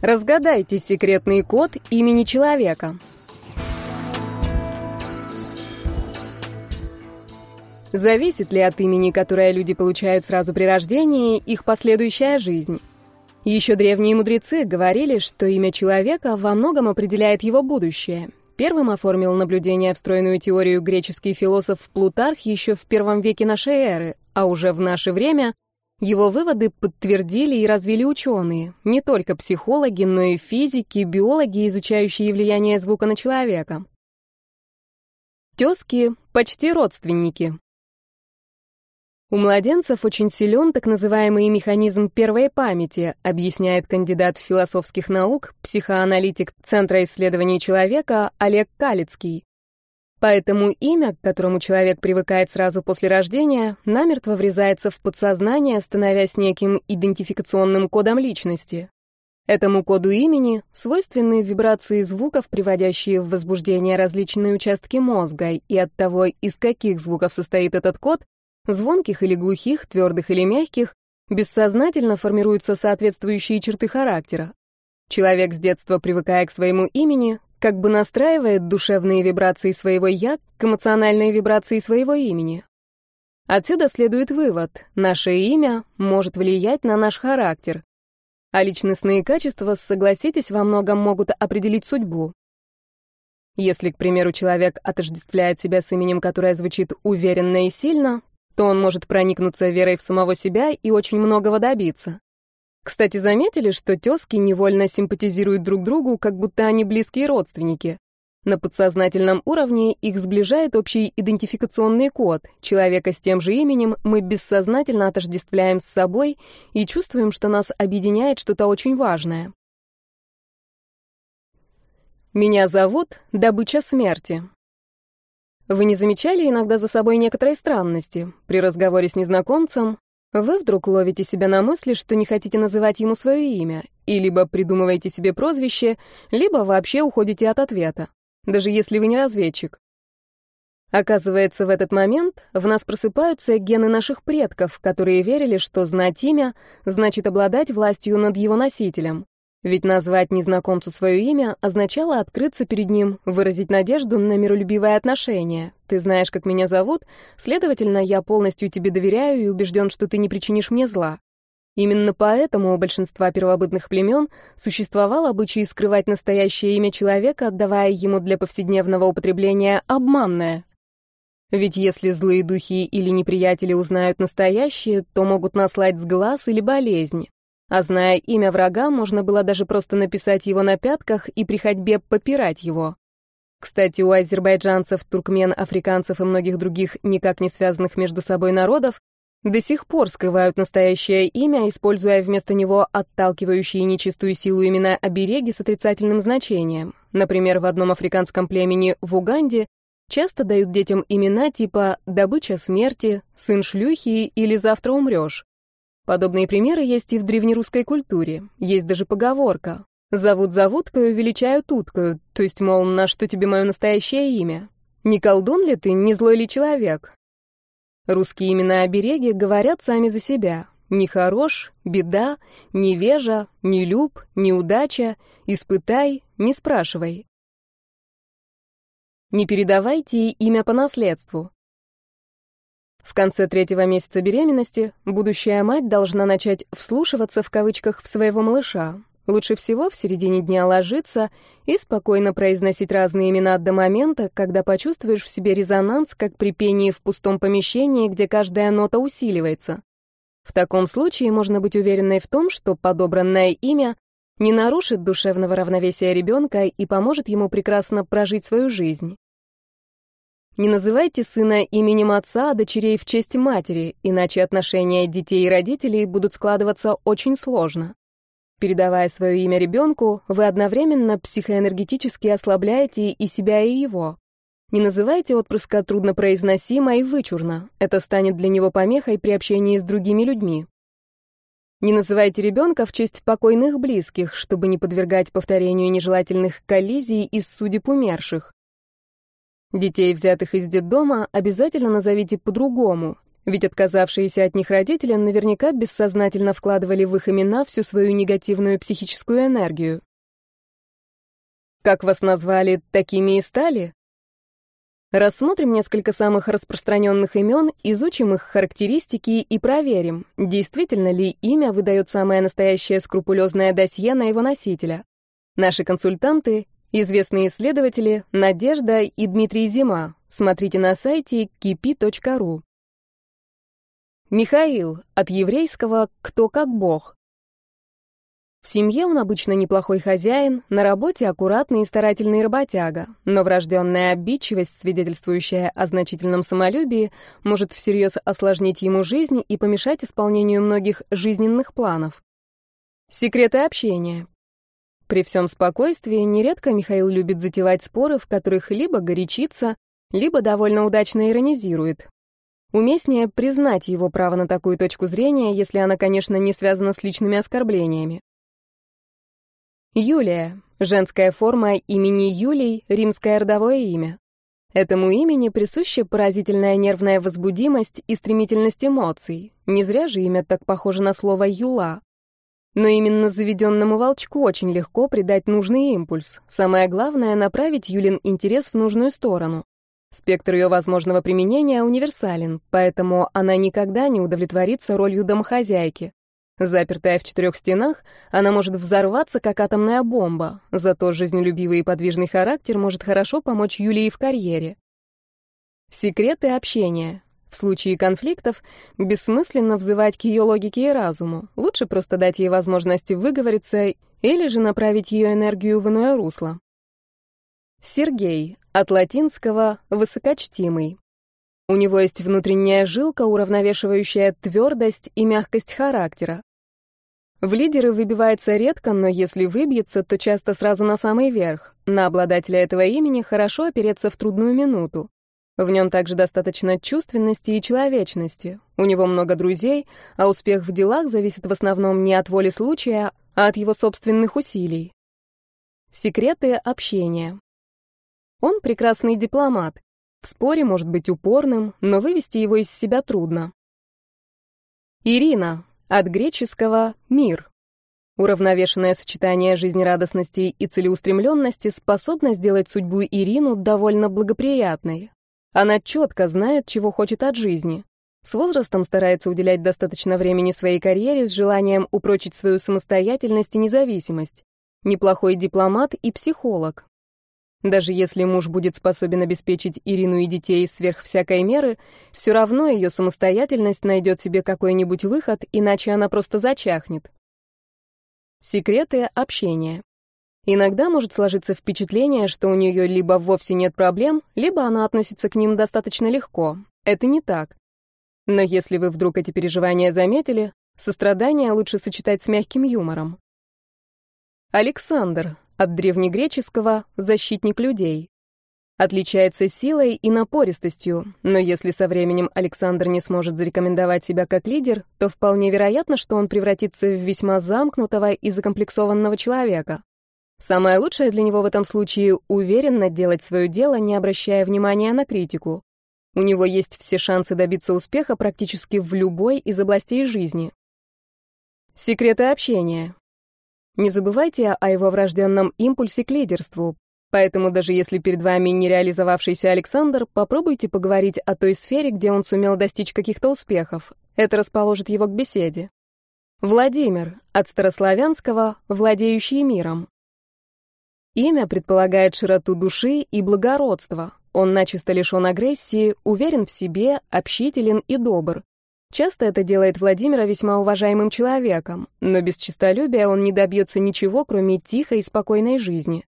Разгадайте секретный код имени человека. Зависит ли от имени, которое люди получают сразу при рождении, их последующая жизнь? Еще древние мудрецы говорили, что имя человека во многом определяет его будущее. Первым оформил наблюдение встроенную теорию греческий философ Плутарх еще в первом веке нашей эры, а уже в наше время его выводы подтвердили и развили ученые, не только психологи, но и физики, биологи, изучающие влияние звука на человека. Тезки — почти родственники. У младенцев очень силен так называемый механизм первой памяти, объясняет кандидат философских наук, психоаналитик Центра исследований человека Олег Калицкий. Поэтому имя, к которому человек привыкает сразу после рождения, намертво врезается в подсознание, становясь неким идентификационным кодом личности. Этому коду имени свойственны вибрации звуков, приводящие в возбуждение различные участки мозга, и от того, из каких звуков состоит этот код, звонких или глухих, твердых или мягких, бессознательно формируются соответствующие черты характера. Человек с детства, привыкая к своему имени, как бы настраивает душевные вибрации своего «я» к эмоциональной вибрации своего имени. Отсюда следует вывод — наше имя может влиять на наш характер. А личностные качества, согласитесь, во многом могут определить судьбу. Если, к примеру, человек отождествляет себя с именем, которое звучит уверенно и сильно, то он может проникнуться верой в самого себя и очень многого добиться. Кстати, заметили, что тёзки невольно симпатизируют друг другу, как будто они близкие родственники. На подсознательном уровне их сближает общий идентификационный код. Человека с тем же именем мы бессознательно отождествляем с собой и чувствуем, что нас объединяет что-то очень важное. Меня зовут Добыча смерти. Вы не замечали иногда за собой некоторые странности? При разговоре с незнакомцем вы вдруг ловите себя на мысли, что не хотите называть ему свое имя, и либо придумываете себе прозвище, либо вообще уходите от ответа, даже если вы не разведчик. Оказывается, в этот момент в нас просыпаются гены наших предков, которые верили, что знать имя значит обладать властью над его носителем. Ведь назвать незнакомцу свое имя означало открыться перед ним, выразить надежду на миролюбивое отношение. Ты знаешь, как меня зовут, следовательно, я полностью тебе доверяю и убежден, что ты не причинишь мне зла. Именно поэтому у большинства первобытных племен существовал обычай скрывать настоящее имя человека, отдавая ему для повседневного употребления обманное. Ведь если злые духи или неприятели узнают настоящее, то могут наслать сглаз или болезнь. А зная имя врага, можно было даже просто написать его на пятках и при ходьбе попирать его. Кстати, у азербайджанцев, туркмен, африканцев и многих других никак не связанных между собой народов до сих пор скрывают настоящее имя, используя вместо него отталкивающие нечистую силу имена обереги с отрицательным значением. Например, в одном африканском племени в Уганде часто дают детям имена типа «добыча смерти», «сын шлюхи» или «завтра умрешь». Подобные примеры есть и в древнерусской культуре. Есть даже поговорка «Зовут завуткою, величают уткою», то есть, мол, на что тебе мое настоящее имя? Не колдун ли ты, не злой ли человек? Русские имена-обереги говорят сами за себя. Не хорош, беда, невежа, не люб, неудача, испытай, не спрашивай. Не передавайте имя по наследству. В конце третьего месяца беременности будущая мать должна начать «вслушиваться» в кавычках в своего малыша. Лучше всего в середине дня ложиться и спокойно произносить разные имена до момента, когда почувствуешь в себе резонанс, как при пении в пустом помещении, где каждая нота усиливается. В таком случае можно быть уверенной в том, что подобранное имя не нарушит душевного равновесия ребенка и поможет ему прекрасно прожить свою жизнь. Не называйте сына именем отца, а дочерей в честь матери, иначе отношения детей и родителей будут складываться очень сложно. Передавая свое имя ребенку, вы одновременно психоэнергетически ослабляете и себя, и его. Не называйте отпрыска труднопроизносимо и вычурно. Это станет для него помехой при общении с другими людьми. Не называйте ребенка в честь покойных близких, чтобы не подвергать повторению нежелательных коллизий из судеб умерших. Детей, взятых из детдома, обязательно назовите по-другому. Ведь отказавшиеся от них родители наверняка бессознательно вкладывали в их имена всю свою негативную психическую энергию. Как вас назвали, такими и стали? Рассмотрим несколько самых распространенных имен, изучим их характеристики и проверим, действительно ли имя выдает самое настоящее скрупулезное досье на его носителя. Наши консультанты — известные исследователи Надежда и Дмитрий Зима. Смотрите на сайте kipi.ru. Михаил, от еврейского «кто как Бог». В семье он обычно неплохой хозяин, на работе аккуратный и старательный работяга, но врожденная обидчивость, свидетельствующая о значительном самолюбии, может всерьез осложнить ему жизнь и помешать исполнению многих жизненных планов. Секреты общения. При всем спокойствии нередко Михаил любит затевать споры, в которых либо горячится, либо довольно удачно иронизирует. Уместнее признать его право на такую точку зрения, если она, конечно, не связана с личными оскорблениями. Юлия. Женская форма имени Юлий, римское родовое имя. Этому имени присуща поразительная нервная возбудимость и стремительность эмоций. Не зря же имя так похоже на слово «юла». Но именно заведенному волчку очень легко придать нужный импульс. Самое главное — направить Юлин интерес в нужную сторону. Спектр ее возможного применения универсален, поэтому она никогда не удовлетворится ролью домохозяйки. Запертая в четырех стенах, она может взорваться, как атомная бомба, зато жизнелюбивый и подвижный характер может хорошо помочь Юлии в карьере. Секреты общения. В случае конфликтов бессмысленно взывать к ее логике и разуму. Лучше просто дать ей возможность выговориться или же направить ее энергию в иное русло. Сергей. От латинского «высокочтимый». У него есть внутренняя жилка, уравновешивающая твердость и мягкость характера. В лидеры выбивается редко, но если выбьется, то часто сразу на самый верх. На обладателя этого имени хорошо опереться в трудную минуту. В нем также достаточно чувственности и человечности. У него много друзей, а успех в делах зависит в основном не от воли случая, а от его собственных усилий. Секреты общения. Он прекрасный дипломат. В споре может быть упорным, но вывести его из себя трудно. Ирина, от греческого «мир». Уравновешенное сочетание жизнерадостности и целеустремленности способно сделать судьбу Ирину довольно благоприятной. Она четко знает, чего хочет от жизни. С возрастом старается уделять достаточно времени своей карьере с желанием упрочить свою самостоятельность и независимость. Неплохой дипломат и психолог. Даже если муж будет способен обеспечить Ирину и детей сверх всякой меры, все равно ее самостоятельность найдет себе какой-нибудь выход, иначе она просто зачахнет. Секреты общения. Иногда может сложиться впечатление, что у нее либо вовсе нет проблем, либо она относится к ним достаточно легко. Это не так. Но если вы вдруг эти переживания заметили, сострадание лучше сочетать с мягким юмором. Александр, от древнегреческого «защитник людей». Отличается силой и напористостью, но если со временем Александр не сможет зарекомендовать себя как лидер, то вполне вероятно, что он превратится в весьма замкнутого и закомплексованного человека. Самое лучшее для него в этом случае — уверенно делать свое дело, не обращая внимания на критику. У него есть все шансы добиться успеха практически в любой из областей жизни. Секреты общения. Не забывайте о его врожденном импульсе к лидерству. Поэтому даже если перед вами не реализовавшийся Александр, попробуйте поговорить о той сфере, где он сумел достичь каких-то успехов. Это расположит его к беседе. Владимир, от старославянского «владеющий миром». Имя предполагает широту души и благородство. Он начисто лишен агрессии, уверен в себе, общителен и добр. Часто это делает Владимира весьма уважаемым человеком, но без честолюбия он не добьется ничего, кроме тихой и спокойной жизни.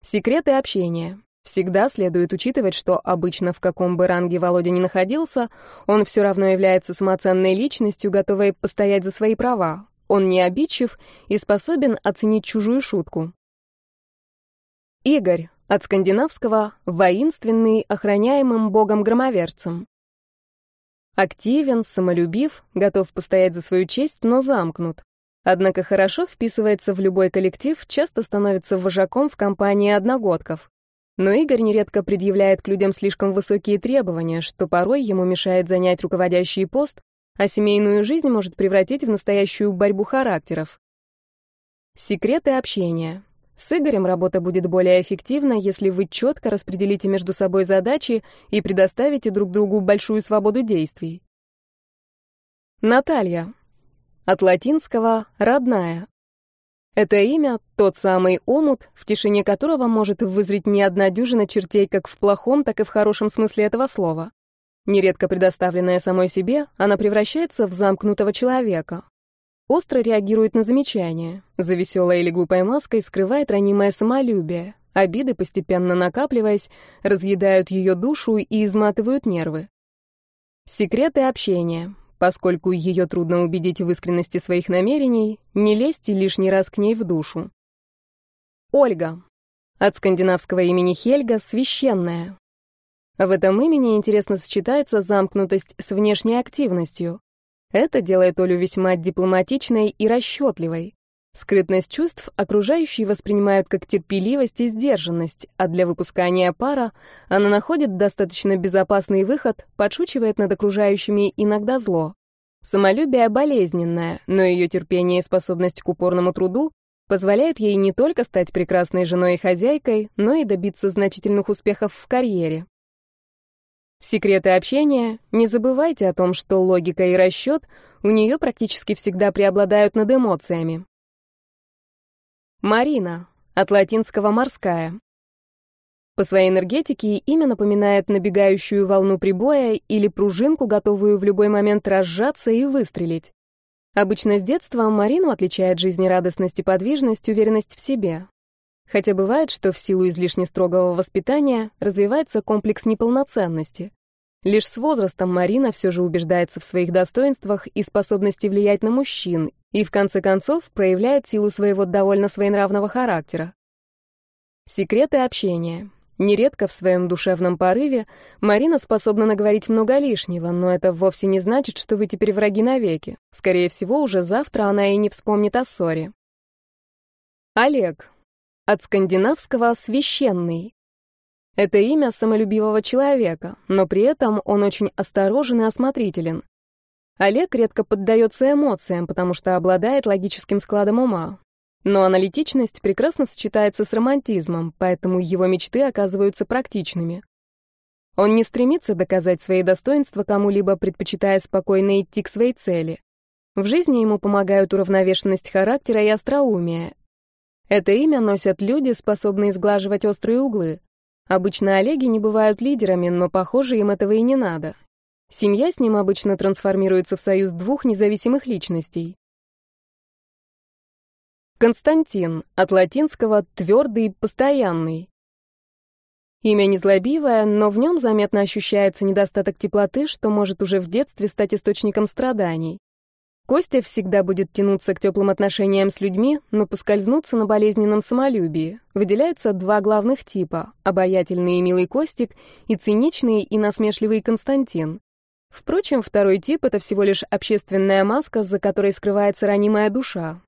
Секреты общения. Всегда следует учитывать, что обычно в каком бы ранге Володя ни находился, он все равно является самоценной личностью, готовой постоять за свои права. Он не обидчив и способен оценить чужую шутку. Игорь, от скандинавского «воинственный, охраняемым богом-громоверцем». Активен, самолюбив, готов постоять за свою честь, но замкнут. Однако хорошо вписывается в любой коллектив, часто становится вожаком в компании одногодков. Но Игорь нередко предъявляет к людям слишком высокие требования, что порой ему мешает занять руководящий пост, а семейную жизнь может превратить в настоящую борьбу характеров. Секреты общения. С Игорем работа будет более эффективна, если вы четко распределите между собой задачи и предоставите друг другу большую свободу действий. Наталья. От латинского «родная». Это имя — тот самый омут, в тишине которого может вызреть не одна дюжина чертей как в плохом, так и в хорошем смысле этого слова. Нередко предоставленная самой себе, она превращается в замкнутого человека. Остро реагирует на замечания, за веселой или глупой маской скрывает ранимое самолюбие, обиды, постепенно накапливаясь, разъедают ее душу и изматывают нервы. Секреты общения. Поскольку ее трудно убедить в искренности своих намерений, не лезьте лишний раз к ней в душу. Ольга. От скандинавского имени Хельга — священная. В этом имени интересно сочетается замкнутость с внешней активностью. Это делает Олю весьма дипломатичной и расчетливой. Скрытность чувств окружающие воспринимают как терпеливость и сдержанность, а для выпускания пара она находит достаточно безопасный выход, подшучивает над окружающими иногда зло. Самолюбие болезненное, но ее терпение и способность к упорному труду позволяет ей не только стать прекрасной женой и хозяйкой, но и добиться значительных успехов в карьере. Секреты общения. Не забывайте о том, что логика и расчет у нее практически всегда преобладают над эмоциями. Марина. От латинского «морская». По своей энергетике имя напоминает набегающую волну прибоя или пружинку, готовую в любой момент разжаться и выстрелить. Обычно с детства Марину отличает жизнерадостность и подвижность, уверенность в себе. Хотя бывает, что в силу излишне строгого воспитания развивается комплекс неполноценности. Лишь с возрастом Марина все же убеждается в своих достоинствах и способности влиять на мужчин и, в конце концов, проявляет силу своего довольно своенравного характера. Секреты общения. Нередко в своем душевном порыве Марина способна наговорить много лишнего, но это вовсе не значит, что вы теперь враги навеки. Скорее всего, уже завтра она и не вспомнит о ссоре. Олег. От скандинавского «священный». Это имя самолюбивого человека, но при этом он очень осторожен и осмотрителен. Олег редко поддается эмоциям, потому что обладает логическим складом ума. Но аналитичность прекрасно сочетается с романтизмом, поэтому его мечты оказываются практичными. Он не стремится доказать свои достоинства кому-либо, предпочитая спокойно идти к своей цели. В жизни ему помогают уравновешенность характера и остроумие. Это имя носят люди, способные сглаживать острые углы. Обычно Олеги не бывают лидерами, но, похоже, им этого и не надо. Семья с ним обычно трансформируется в союз двух независимых личностей. Константин, от латинского «твердый», «постоянный». Имя незлобивое, но в нем заметно ощущается недостаток теплоты, что может уже в детстве стать источником страданий. Костя всегда будет тянуться к теплым отношениям с людьми, но поскользнуться на болезненном самолюбии. Выделяются два главных типа — обаятельный и милый Костик и циничный и насмешливый Константин. Впрочем, второй тип — это всего лишь общественная маска, за которой скрывается ранимая душа.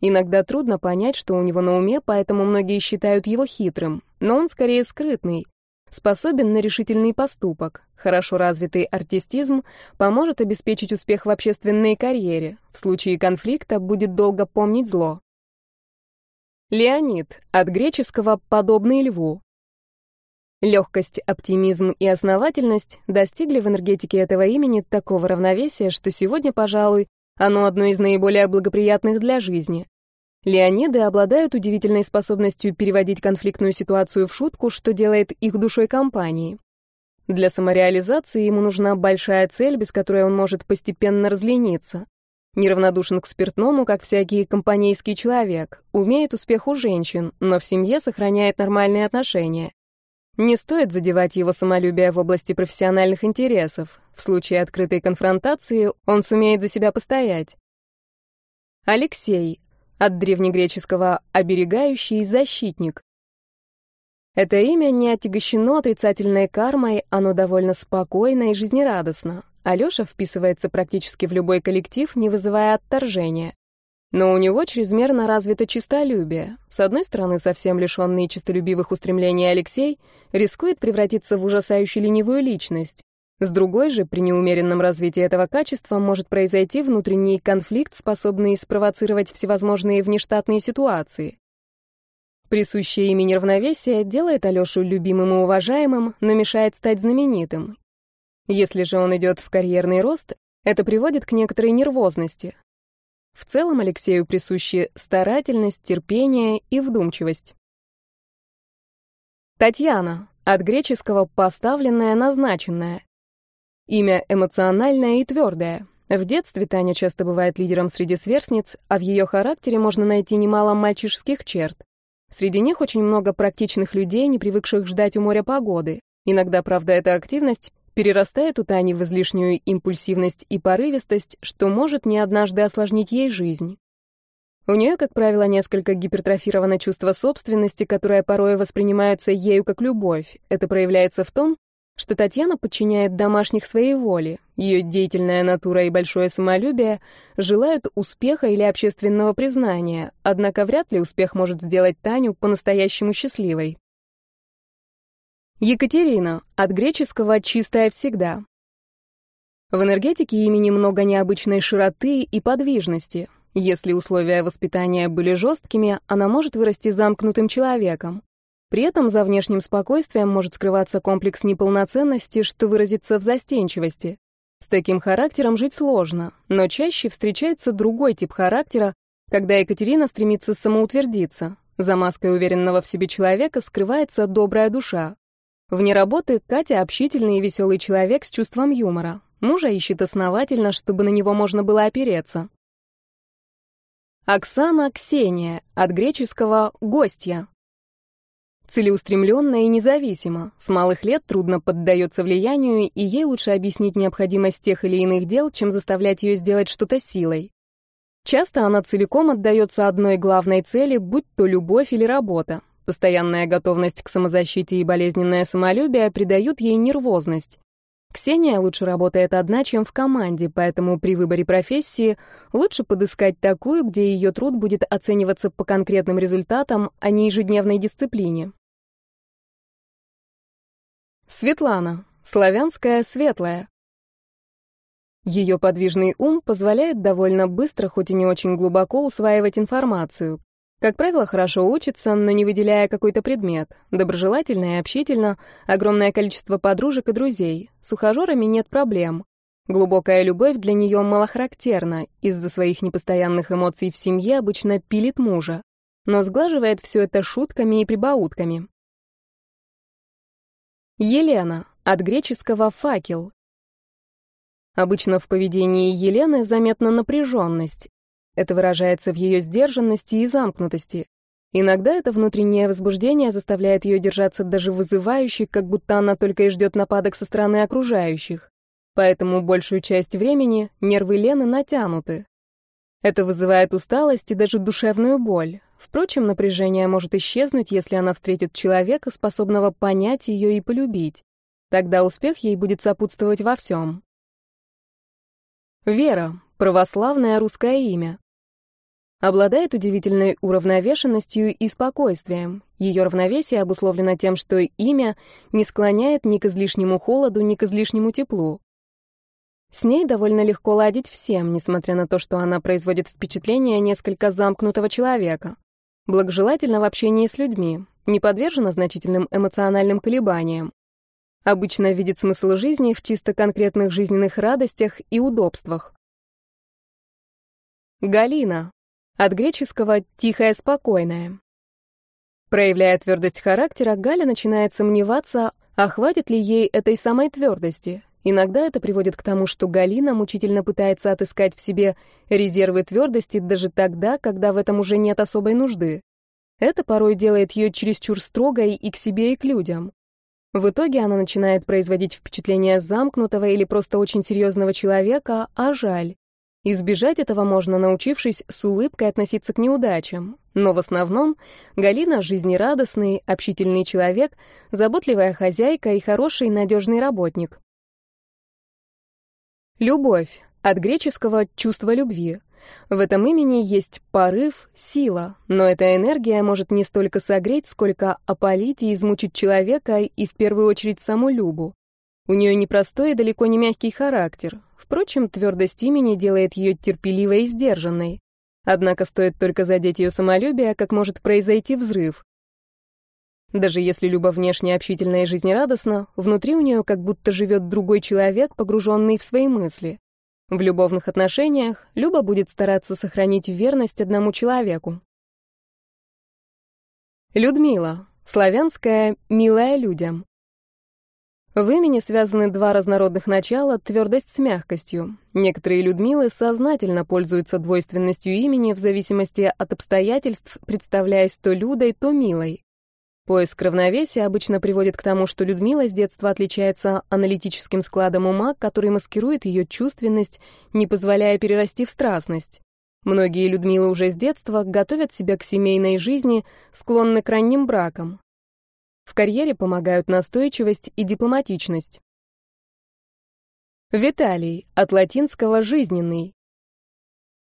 Иногда трудно понять, что у него на уме, поэтому многие считают его хитрым, но он скорее скрытный, способен на решительный поступок. Хорошо развитый артистизм поможет обеспечить успех в общественной карьере. В случае конфликта будет долго помнить зло. Леонид, от греческого «подобный льву». Легкость, оптимизм и основательность достигли в энергетике этого имени такого равновесия, что сегодня, пожалуй, оно одно из наиболее благоприятных для жизни. Леониды обладают удивительной способностью переводить конфликтную ситуацию в шутку, что делает их душой компании. Для самореализации ему нужна большая цель, без которой он может постепенно разлениться. Неравнодушен к спиртному, как всякий компанейский человек, умеет успеху женщин, но в семье сохраняет нормальные отношения. Не стоит задевать его самолюбие в области профессиональных интересов. В случае открытой конфронтации он сумеет за себя постоять. Алексей. От древнегреческого «оберегающий» — «защитник». Это имя не отягощено отрицательной кармой, оно довольно спокойно и жизнерадостно. Алёша вписывается практически в любой коллектив, не вызывая отторжения. Но у него чрезмерно развито чистолюбие. С одной стороны, совсем лишенный чистолюбивых устремлений Алексей рискует превратиться в ужасающую ленивую личность. С другой же, при неумеренном развитии этого качества может произойти внутренний конфликт, способный спровоцировать всевозможные внештатные ситуации. Присущее ими неравновесие делает Алёшу любимым и уважаемым, но мешает стать знаменитым. Если же он идет в карьерный рост, это приводит к некоторой нервозности. В целом Алексею присущи старательность, терпение и вдумчивость. Татьяна. От греческого «поставленная», «назначенная». Имя эмоциональное и твердое. В детстве Таня часто бывает лидером среди сверстниц, а в ее характере можно найти немало мальчишеских черт. Среди них очень много практичных людей, не привыкших ждать у моря погоды. Иногда, правда, эта активность перерастает у Тани в излишнюю импульсивность и порывистость, что может не однажды осложнить ей жизнь. У нее, как правило, несколько гипертрофировано чувство собственности, которое порой воспринимается ею как любовь. Это проявляется в том, что Татьяна подчиняет домашних своей воле. Ее деятельная натура и большое самолюбие желают успеха или общественного признания, однако вряд ли успех может сделать Таню по-настоящему счастливой. Екатерина, от греческого «чистая всегда». В энергетике имени много необычной широты и подвижности. Если условия воспитания были жесткими, она может вырасти замкнутым человеком. При этом за внешним спокойствием может скрываться комплекс неполноценности, что выразится в застенчивости. С таким характером жить сложно, но чаще встречается другой тип характера, когда Екатерина стремится самоутвердиться. За маской уверенного в себе человека скрывается добрая душа, Вне работы Катя общительный и веселый человек с чувством юмора. Мужа ищет основательно, чтобы на него можно было опереться. Оксана Ксения, от греческого «гостья». Целеустремленная и независима. С малых лет трудно поддается влиянию, и ей лучше объяснить необходимость тех или иных дел, чем заставлять ее сделать что-то силой. Часто она целиком отдается одной главной цели, будь то любовь или работа. Постоянная готовность к самозащите и болезненное самолюбие придают ей нервозность. Ксения лучше работает одна, чем в команде, поэтому при выборе профессии лучше подыскать такую, где ее труд будет оцениваться по конкретным результатам, а не ежедневной дисциплине. Светлана. Славянская светлая. Ее подвижный ум позволяет довольно быстро, хоть и не очень глубоко, усваивать информацию. Как правило, хорошо учится, но не выделяя какой-то предмет. Доброжелательно и общительно, огромное количество подружек и друзей. С ухажерами нет проблем. Глубокая любовь для нее малохарактерна. Из-за своих непостоянных эмоций в семье обычно пилит мужа. Но сглаживает все это шутками и прибаутками. Елена. От греческого «факел». Обычно в поведении Елены заметна напряженность. Это выражается в ее сдержанности и замкнутости. Иногда это внутреннее возбуждение заставляет ее держаться даже вызывающе, как будто она только и ждет нападок со стороны окружающих. Поэтому большую часть времени нервы Лены натянуты. Это вызывает усталость и даже душевную боль. Впрочем, напряжение может исчезнуть, если она встретит человека, способного понять ее и полюбить. Тогда успех ей будет сопутствовать во всем. Вера — православное русское имя. Обладает удивительной уравновешенностью и спокойствием. Ее равновесие обусловлено тем, что имя не склоняет ни к излишнему холоду, ни к излишнему теплу. С ней довольно легко ладить всем, несмотря на то, что она производит впечатление несколько замкнутого человека. Благожелательна в общении с людьми, не подвержена значительным эмоциональным колебаниям. Обычно видит смысл жизни в чисто конкретных жизненных радостях и удобствах. Галина. От греческого «тихая, спокойная». Проявляя твердость характера, Галя начинает сомневаться, а хватит ли ей этой самой твердости. Иногда это приводит к тому, что Галина мучительно пытается отыскать в себе резервы твердости даже тогда, когда в этом уже нет особой нужды. Это порой делает ее чересчур строгой и к себе, и к людям. В итоге она начинает производить впечатление замкнутого или просто очень серьезного человека, а жаль. Избежать этого можно, научившись с улыбкой относиться к неудачам. Но в основном Галина — жизнерадостный, общительный человек, заботливая хозяйка и хороший, надежный работник. Любовь. От греческого «чувство любви». В этом имени есть порыв, сила, но эта энергия может не столько согреть, сколько опалить и измучить человека и в первую очередь саму Любу. У нее непростой и далеко не мягкий характер. Впрочем, твердость имени делает ее терпеливой и сдержанной. Однако стоит только задеть ее самолюбие, как может произойти взрыв. Даже если Люба внешне общительна и жизнерадостна, внутри у нее как будто живет другой человек, погруженный в свои мысли. В любовных отношениях Люба будет стараться сохранить верность одному человеку. Людмила. Славянская «милая людям». В имени связаны два разнородных начала — твердость с мягкостью. Некоторые Людмилы сознательно пользуются двойственностью имени в зависимости от обстоятельств, представляясь то Людой, то Милой. Поиск равновесия обычно приводит к тому, что Людмила с детства отличается аналитическим складом ума, который маскирует ее чувственность, не позволяя перерасти в страстность. Многие Людмилы уже с детства готовят себя к семейной жизни, склонны к ранним бракам. В карьере помогают настойчивость и дипломатичность. Виталий, от латинского «жизненный».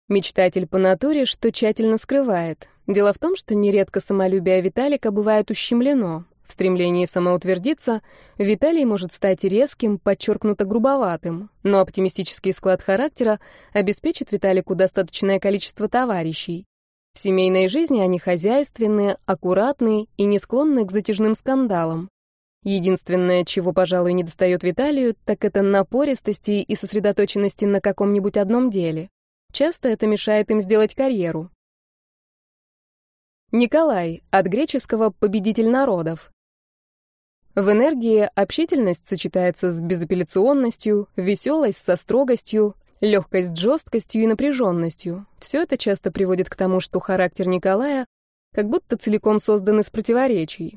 Мечтатель по натуре, что тщательно скрывает. Дело в том, что нередко самолюбие Виталика бывает ущемлено. В стремлении самоутвердиться Виталий может стать резким, подчеркнуто грубоватым, но оптимистический склад характера обеспечит Виталику достаточное количество товарищей. В семейной жизни они хозяйственные, аккуратные и не склонны к затяжным скандалам. Единственное, чего, пожалуй, не достает Виталию, так это напористости и сосредоточенности на каком-нибудь одном деле. Часто это мешает им сделать карьеру. Николай, от греческого «победитель народов». В энергии общительность сочетается с безапелляционностью, веселость со строгостью, легкость с жесткостью и напряженностью. Все это часто приводит к тому, что характер Николая как будто целиком создан из противоречий.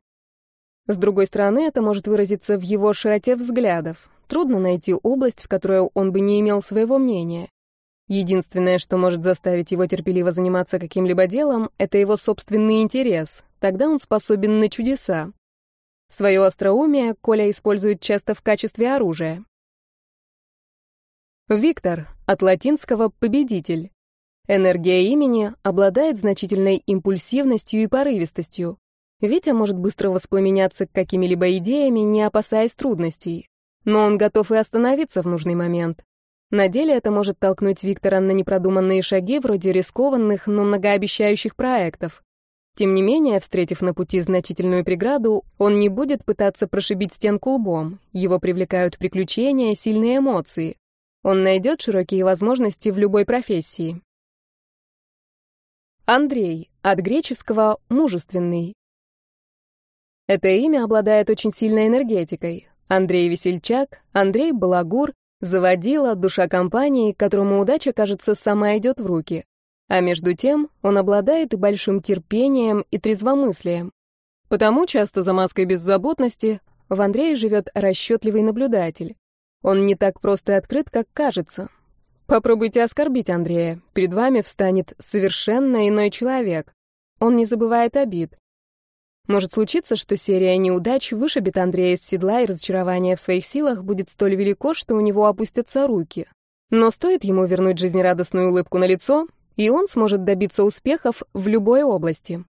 С другой стороны, это может выразиться в его широте взглядов. Трудно найти область, в которой он бы не имел своего мнения. Единственное, что может заставить его терпеливо заниматься каким-либо делом, это его собственный интерес. Тогда он способен на чудеса. Свое остроумие Коля использует часто в качестве оружия. Виктор, от латинского «победитель». Энергия имени обладает значительной импульсивностью и порывистостью. Витя может быстро воспламеняться какими-либо идеями, не опасаясь трудностей. Но он готов и остановиться в нужный момент. На деле это может толкнуть Виктора на непродуманные шаги, вроде рискованных, но многообещающих проектов. Тем не менее, встретив на пути значительную преграду, он не будет пытаться прошибить стенку лбом. Его привлекают приключения, сильные эмоции. Он найдет широкие возможности в любой профессии. Андрей, от греческого «мужественный». Это имя обладает очень сильной энергетикой. Андрей Весельчак, Андрей Балагур, Заводила, душа компании, которому удача, кажется, сама идет в руки. А между тем он обладает и большим терпением, и трезвомыслием. Потому часто за маской беззаботности в Андрее живет расчетливый наблюдатель. Он не так просто открыт, как кажется. Попробуйте оскорбить Андрея. Перед вами встанет совершенно иной человек. Он не забывает обид. Может случиться, что серия неудач вышибет Андрея из седла, и разочарование в своих силах будет столь велико, что у него опустятся руки. Но стоит ему вернуть жизнерадостную улыбку на лицо, и он сможет добиться успехов в любой области.